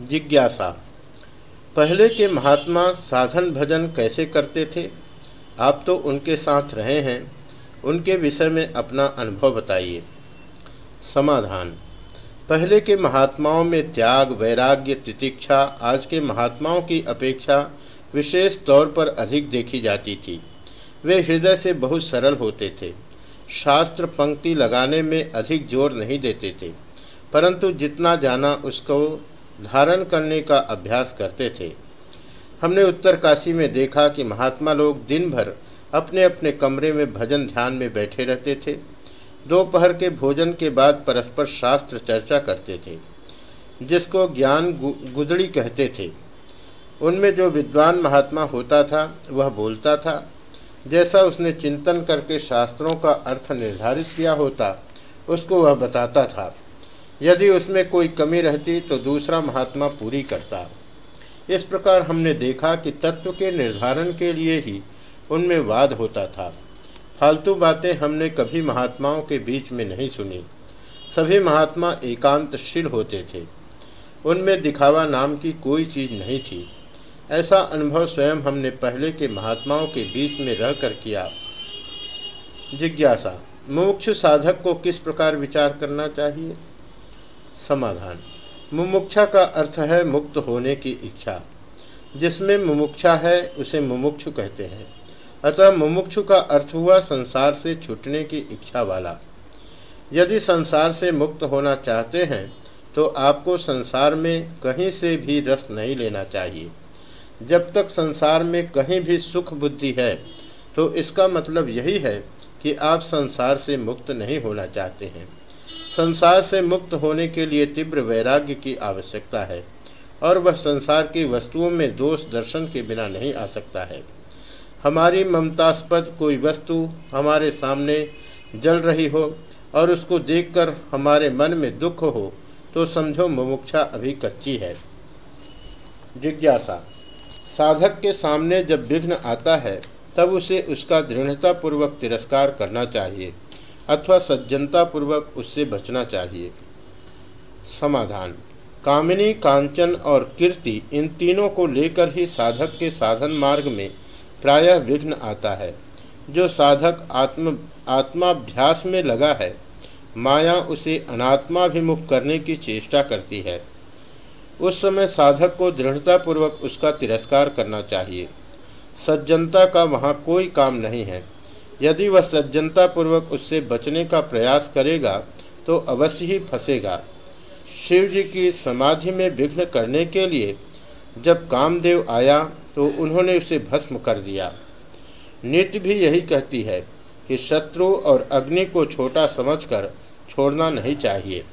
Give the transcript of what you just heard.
जिज्ञासा। पहले के महात्मा साधन भजन कैसे करते थे? आप तो उनके साथ रहे हैं। उनके विषय में अपना अनुभव बताइए। समाधान। पहले के महात्माओं में त्याग, वैराग्य, तितिक्षा, आज के महात्माओं की अपेक्षा विशेष तौर पर अधिक देखी जाती थी। वे हृदय से बहुत सरल होते थे। शास्त्र पंक्ति लगाने में अधिक ज़ोर नहीं देते थे। परंतु जितना जाना उसको धारण करने का अभ्यास करते थे। हमने उत्तरकाशी में देखा कि महात्मा लोग दिन भर अपने अपने कमरे में भजन ध्यान में बैठे रहते थे। दोपहर के भोजन के बाद परस्पर शास्त्र चर्चा करते थे, जिसको ज्ञान गु गुदड़ी कहते थे। उनमें जो विद्वान महात्मा होता था, वह बोलता था, जैसा उसने चिंतन करके शास्त्रों का अर्थ निर्धारित किया होता, उसको वह बताता था। यदि उसमें कोई कमी रहती तो दूसरा महात्मा पूरी करता। इस प्रकार हमने देखा कि तत्व के निर्धारण के लिए ही उनमें वाद होता था। फालतू बातें हमने कभी महात्माओं के बीच में नहीं सुनी। सभी महात्मा एकांतशील होते थे। उनमें दिखावा नाम की कोई चीज़ नहीं थी। ऐसा अनुभव स्वयं हमने पहले के महात्माओं के बीच में रह कर किया। जिज्ञासा, मोक्ष साधक को किस प्रकार विचार करना चाहिए? समाधान। मुमुक्षा का अर्थ है मुक्त होने की इच्छा। जिसमें मुमुक्षा है, उसे मुमुक्षु कहते हैं। अतः मुमुक्षु का अर्थ हुआ संसार से छूटने की इच्छा वाला। यदि संसार से मुक्त होना चाहते हैं तो आपको संसार में कहीं से भी रस नहीं लेना चाहिए। जब तक संसार में कहीं भी सुख बुद्धि है तो इसका मतलब यही है कि आप संसार से मुक्त नहीं होना चाहते हैं। संसार से मुक्त होने के लिए तीव्र वैराग्य की आवश्यकता है, और वह संसार की वस्तुओं में दोष दर्शन के बिना नहीं आ सकता है। हमारी ममतास्पद कोई वस्तु हमारे सामने जल रही हो और उसको देखकर हमारे मन में दुख हो तो समझो मुमुक्षा अभी कच्ची है। जिज्ञासा। साधक के सामने जब विघ्न आता है, तब उसे उसका दृढ़तापूर्वक तिरस्कार करना चाहिए। अथवा सज्जनता पूर्वक उससे बचना चाहिए। समाधान। कामिनी, कांचन और कीर्ति इन तीनों को लेकर ही साधक के साधन मार्ग में प्रायः विघ्न आता है। जो साधक आत्म, आत्माभ्यास में लगा है, माया उसे अनात्माभिमुख करने की चेष्टा करती है। उस समय साधक को दृढ़तापूर्वक उसका तिरस्कार करना चाहिए। सज्जनता का वहाँ कोई काम नहीं है। यदि वह सज्जनतापूर्वक उससे बचने का प्रयास करेगा तो अवश्य ही फंसेगा। शिव जी की समाधि में विघ्न करने के लिए जब कामदेव आया तो उन्होंने उसे भस्म कर दिया। नीति भी यही कहती है कि शत्रु और अग्नि को छोटा समझकर छोड़ना नहीं चाहिए।